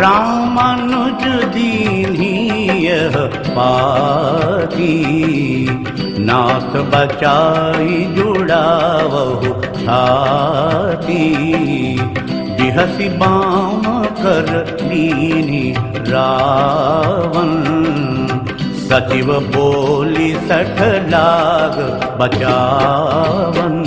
रामानुजदीनीय पाती नाथ बचाई जुड़ावहु छाती बचायि बाम कर दिहसि रावण। सचिव बोली सठ लाग बचावन।